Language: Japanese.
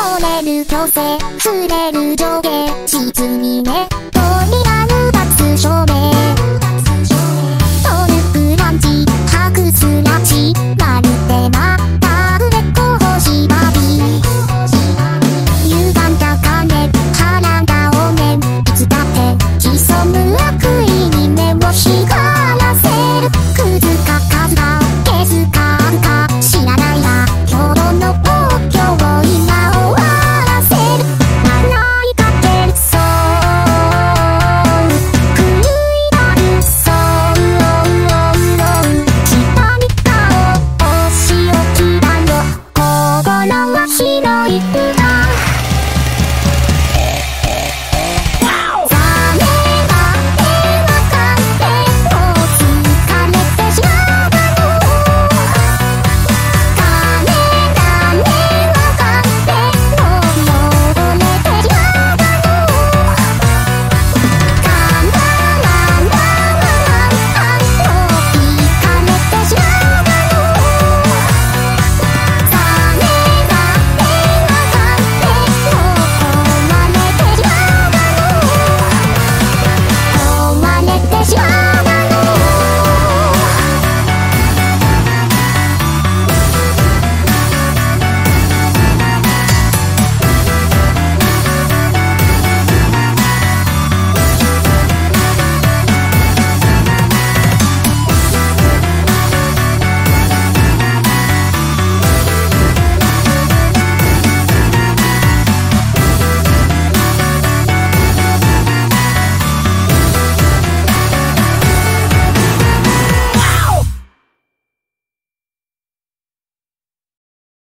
漏れる強制触れる上下沈みね。